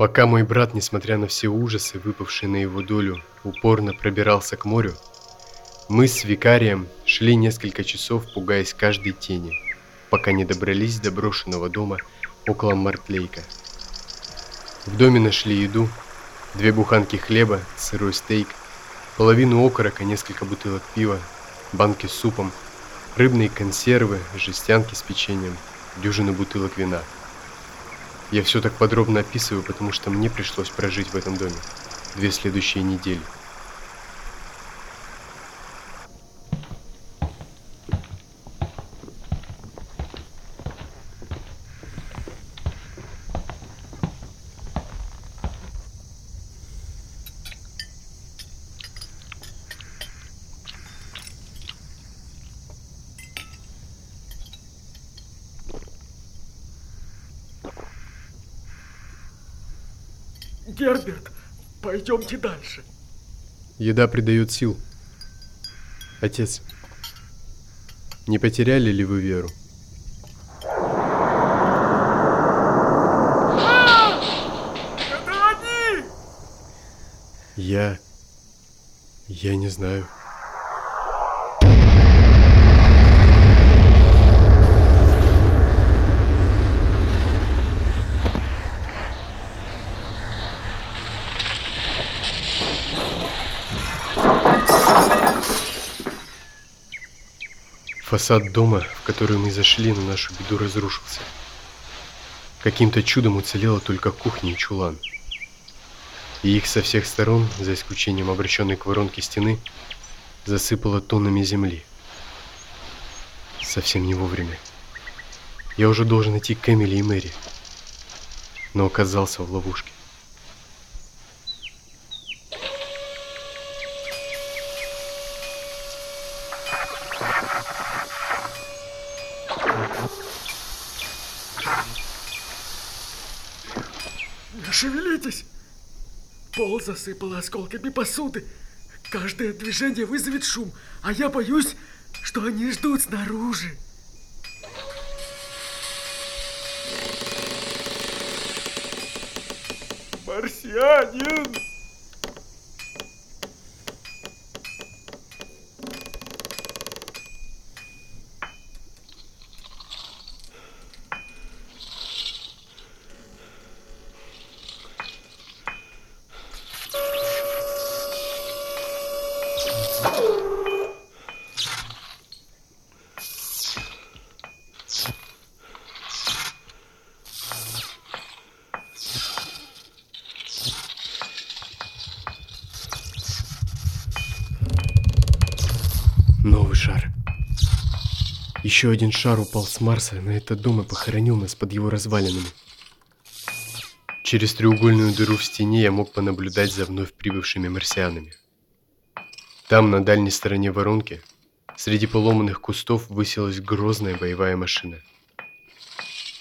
Пока мой брат, несмотря на все ужасы, выпавшие на его долю, упорно пробирался к морю, мы с викарием шли несколько часов, пугаясь каждой тени, пока не добрались до брошенного дома около Мартлейка. В доме нашли еду, две буханки хлеба, сырой стейк, половину окорока, несколько бутылок пива, банки с супом, рыбные консервы, жестянки с печеньем, дюжину бутылок вина – я все так подробно описываю, потому что мне пришлось прожить в этом доме две следующие недели. Герберт, пойдемте дальше. Еда придает сил. Отец, не потеряли ли вы веру? А! Я... Я не знаю. Фасад дома, в который мы зашли, на нашу беду разрушился. Каким-то чудом уцелела только кухня и чулан. И их со всех сторон, за исключением обращенной к воронке стены, засыпало тоннами земли. Совсем не вовремя. Я уже должен идти к Эмили и Мэри, но оказался в ловушке. Шевелитесь! Пол засыпало осколками посуды. Каждое движение вызовет шум, а я боюсь, что они ждут снаружи. Марсианин! Новый шар. Еще один шар упал с Марса на этот дом похоронил нас под его развалинами. Через треугольную дыру в стене я мог понаблюдать за вновь прибывшими марсианами. Там, на дальней стороне воронки, среди поломанных кустов высилась грозная боевая машина.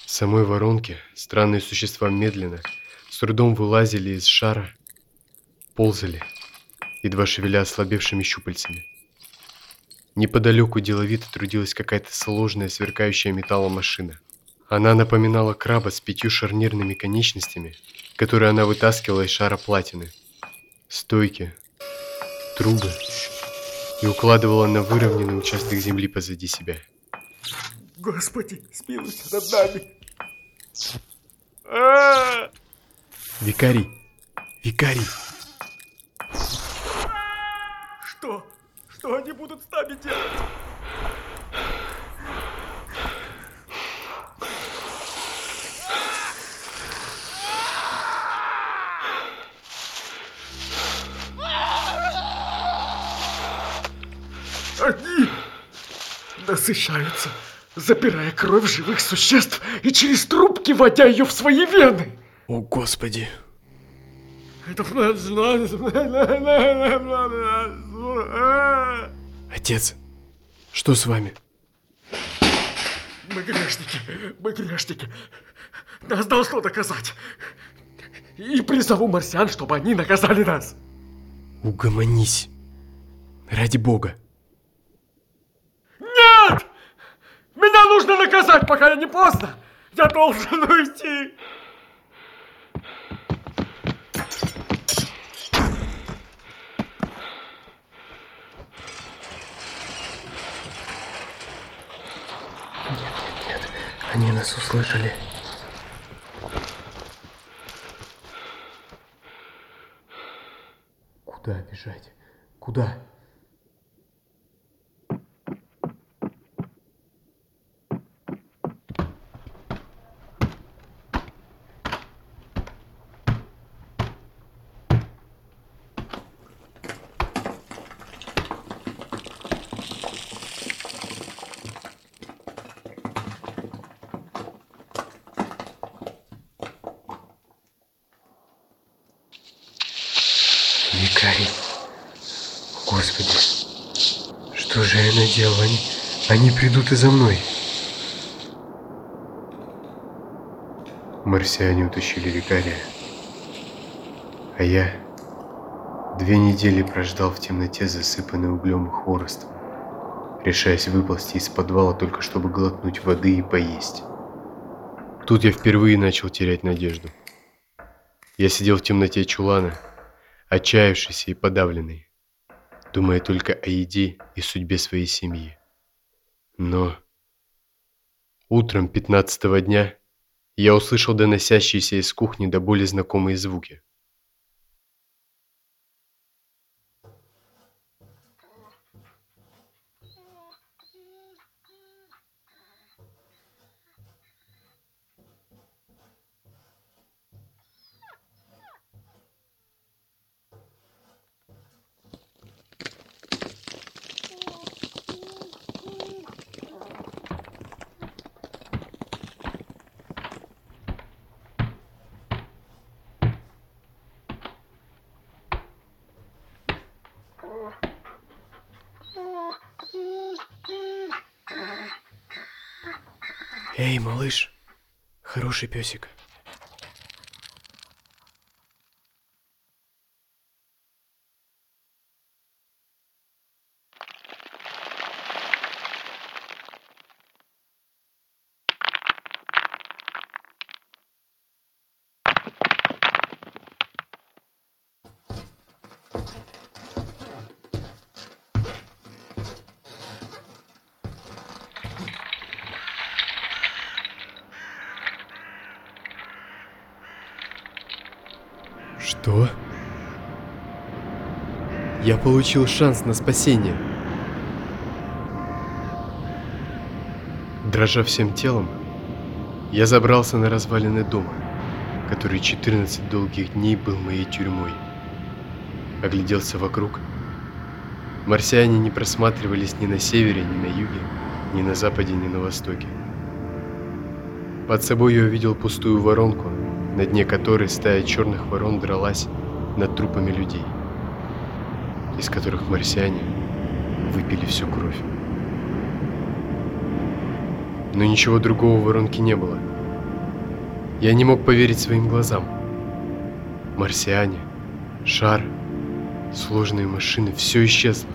В самой воронке странные существа медленно, с трудом вылазили из шара, ползали, едва шевеля ослабевшими щупальцами. Неподалеку деловито трудилась какая-то сложная, сверкающая металлом машина. Она напоминала краба с пятью шарнирными конечностями, которые она вытаскивала из шара платины. Стойки, трубы и укладывала на выровненный участок земли позади себя. Господи, смилуйся над нами. А! Викарий! Викарий! Что? Что они будут с нами делать? Они насыщаются, запирая кровь живых существ и через трубки водя ее в свои вены. О, Господи! Это... Отец, что с вами? Мы грешники, мы грешники. Нас должно наказать. И призову марсиан, чтобы они наказали нас. Угомонись. Ради бога. Нет! Меня нужно наказать, пока не поздно. Я должен уйти. Нас услышали. Куда бежать? Куда? Викарий. Господи, наделал? Они, они придут и за мной. Марсиане утащили викария. А я две недели прождал в темноте, засыпанной углем и хворостом, решаясь выползти из подвала только чтобы глотнуть воды и поесть. Тут я впервые начал терять надежду. Я сидел в темноте чулана, отчаявшийся и подавленный, думая только о еде и судьбе своей семьи. Но утром пятнадцатого дня я услышал доносящиеся из кухни до боли знакомые звуки. Эй, малыш, хороший песик. Что? Я получил шанс на спасение. Дрожа всем телом, я забрался на развалины дома, который 14 долгих дней был моей тюрьмой. Огляделся вокруг. Марсиане не просматривались ни на севере, ни на юге, ни на западе, ни на востоке. Под собой я увидел пустую воронку, на дне которой стая черных ворон дралась над трупами людей, из которых марсиане выпили всю кровь. Но ничего другого в воронке не было. Я не мог поверить своим глазам. Марсиане, шар, сложные машины, все исчезло.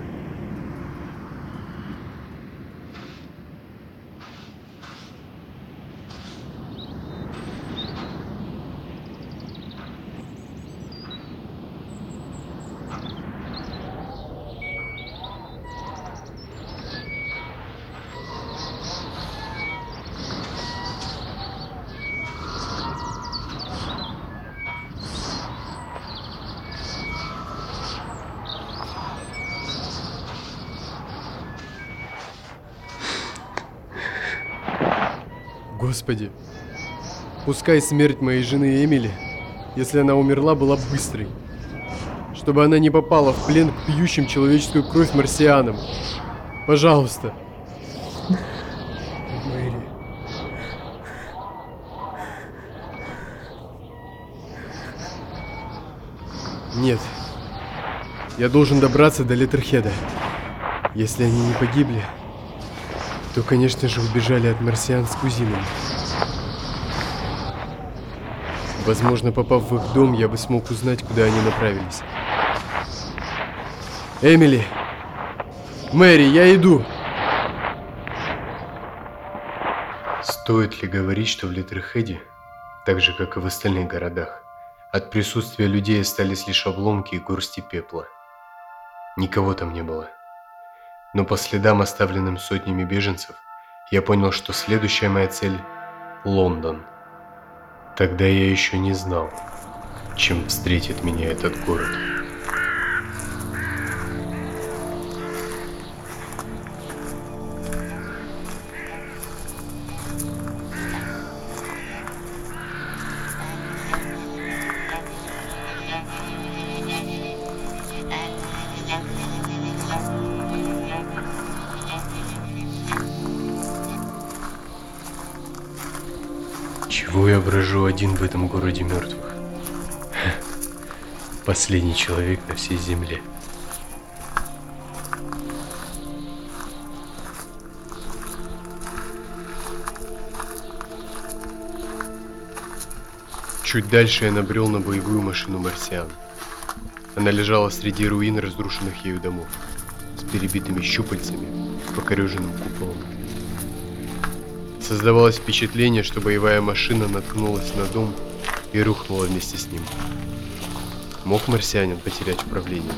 Господи, пускай смерть моей жены Эмили, если она умерла, была быстрой. Чтобы она не попала в плен к пьющим человеческую кровь марсианам. Пожалуйста. Мэри. Нет. Я должен добраться до Леттерхеда. Если они не погибли, то, конечно же, убежали от марсиан с кузинами. Возможно, попав в их дом, я бы смог узнать, куда они направились. Эмили! Мэри, я иду! Стоит ли говорить, что в Литерхеде, так же, как и в остальных городах, от присутствия людей остались лишь обломки и горсти пепла? Никого там не было. Но по следам, оставленным сотнями беженцев, я понял, что следующая моя цель Лондон. Тогда я еще не знал, чем встретит меня этот город. Чего я брожу один в этом городе мертвых? Последний человек на всей земле. Чуть дальше я набрел на боевую машину марсиан. Она лежала среди руин разрушенных ею домов, с перебитыми щупальцами, покореженным куполом. Создавалось впечатление, что боевая машина наткнулась на дом и рухнула вместе с ним. Мог марсианин потерять управление?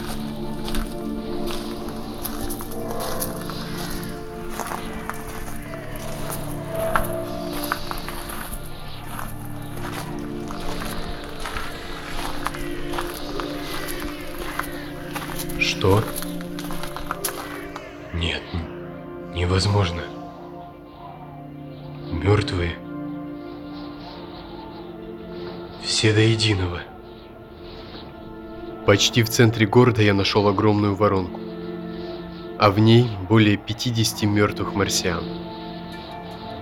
Почти в центре города я нашел огромную воронку, а в ней более 50 мертвых марсиан.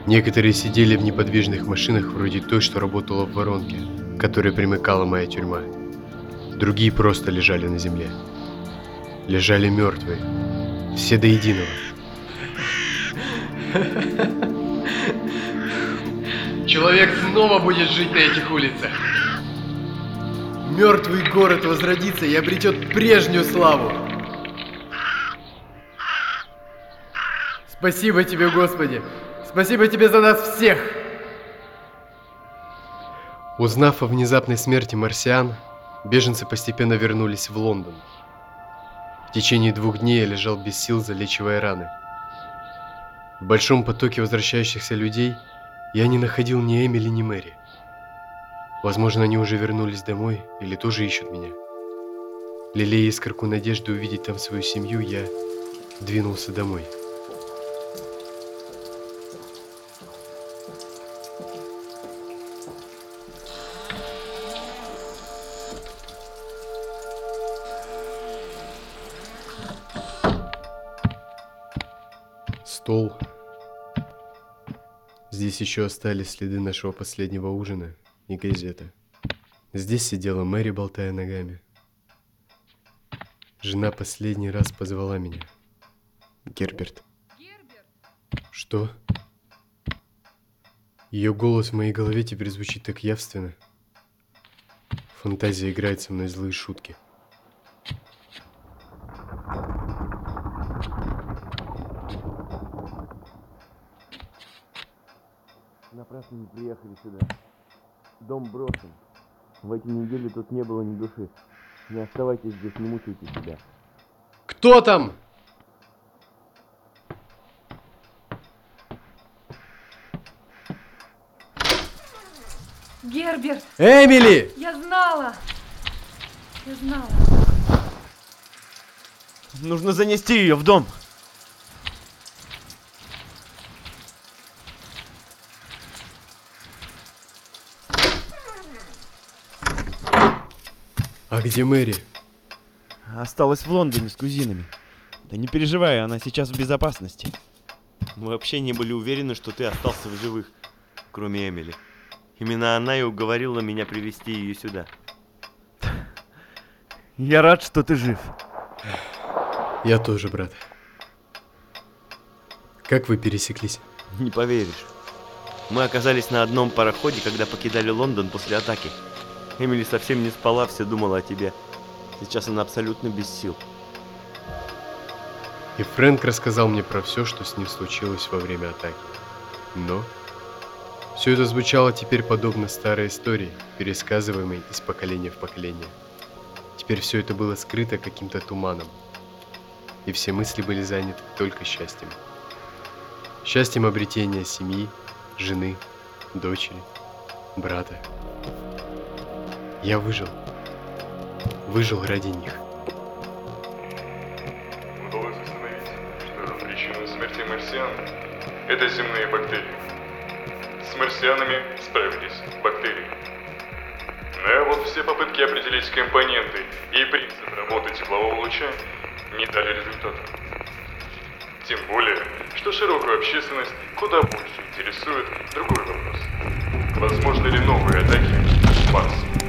Некоторые сидели в неподвижных машинах вроде той, что работала в воронке, к которой примыкала моя тюрьма. Другие просто лежали на земле. Лежали мертвые. Все до единого. Человек снова будет жить на этих улицах. Мертвый город возродится и обретет прежнюю славу. Спасибо тебе, Господи. Спасибо тебе за нас всех. Узнав о внезапной смерти марсиан, беженцы постепенно вернулись в Лондон. В течение двух дней я лежал без сил, залечивая раны. В большом потоке возвращающихся людей я не находил ни Эмили, ни Мэри. Возможно, они уже вернулись домой или тоже ищут меня. Лелея искорку надежды увидеть там свою семью, я двинулся домой. Стол. Здесь еще остались следы нашего последнего ужина и газета. Здесь сидела Мэри, болтая ногами. Жена последний раз позвала меня. Герберт. Что? Ее голос в моей голове теперь звучит так явственно. Фантазия играет со мной злые шутки. Напрасно не приехали сюда. Дом брошен. В эти недели тут не было ни души. Не оставайтесь здесь, не мучайте себя. Кто там? Герберт, Эмили! я знала! Я знала. Нужно занести ее в дом. Где Мэри? Осталась в Лондоне с кузинами. Да не переживай, она сейчас в безопасности. Мы вообще не были уверены, что ты остался в живых, кроме Эмили. Именно она и уговорила меня привести ее сюда. Я рад, что ты жив. Я тоже, брат. Как вы пересеклись? Не поверишь. Мы оказались на одном пароходе, когда покидали Лондон после атаки. Эмили совсем не спала, все думала о тебе. Сейчас она абсолютно без сил. И Фрэнк рассказал мне про все, что с ним случилось во время атаки. Но все это звучало теперь подобно старой истории, пересказываемой из поколения в поколение. Теперь все это было скрыто каким-то туманом, и все мысли были заняты только счастьем. Счастьем обретения семьи, жены, дочери, брата. Я выжил. Выжил ради них. Удалось установить, что причина смерти марсиан – это земные бактерии. С марсианами справились бактерии. Но вот все попытки определить компоненты и принцип работы теплового луча не дали результата. Тем более, что широкую общественность куда больше интересует другой вопрос. Возможны ли новые атаки Марса?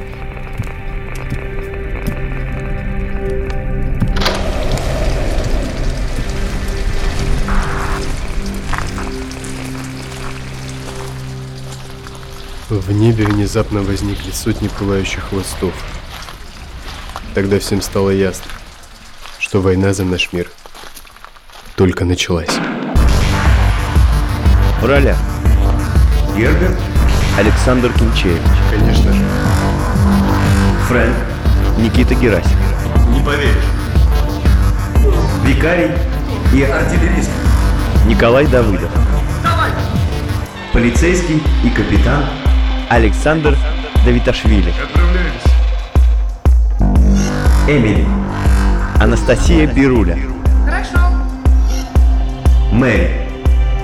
В небе внезапно возникли сотни пылающих хвостов. Тогда всем стало ясно, что война за наш мир только началась. В ролях. Герберт Александр Кинчевич. Конечно же, Фрэнк Никита Герасимов. Не поверишь. Викарий и артиллерист Николай Давыдов. Полицейский и капитан Александр Давиташвили. Эмили Анастасия Бируля. Хорошо. Мэри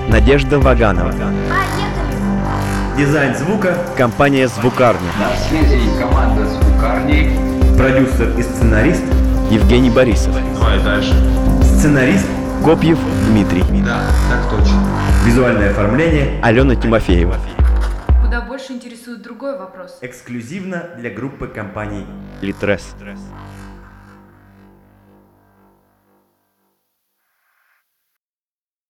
Надежда Ваганова. Поехали. Дизайн звука компания Звукарня. На связи команда звукарни. Продюсер и сценарист Евгений Борисов. Давай дальше. Сценарист Копьев Дмитрий. Да, так точно. Визуальное оформление Алена Тимофеева. Больше интересует другой вопрос. Эксклюзивно для группы компаний Литрес.